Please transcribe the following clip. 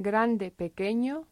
grande, pequeño,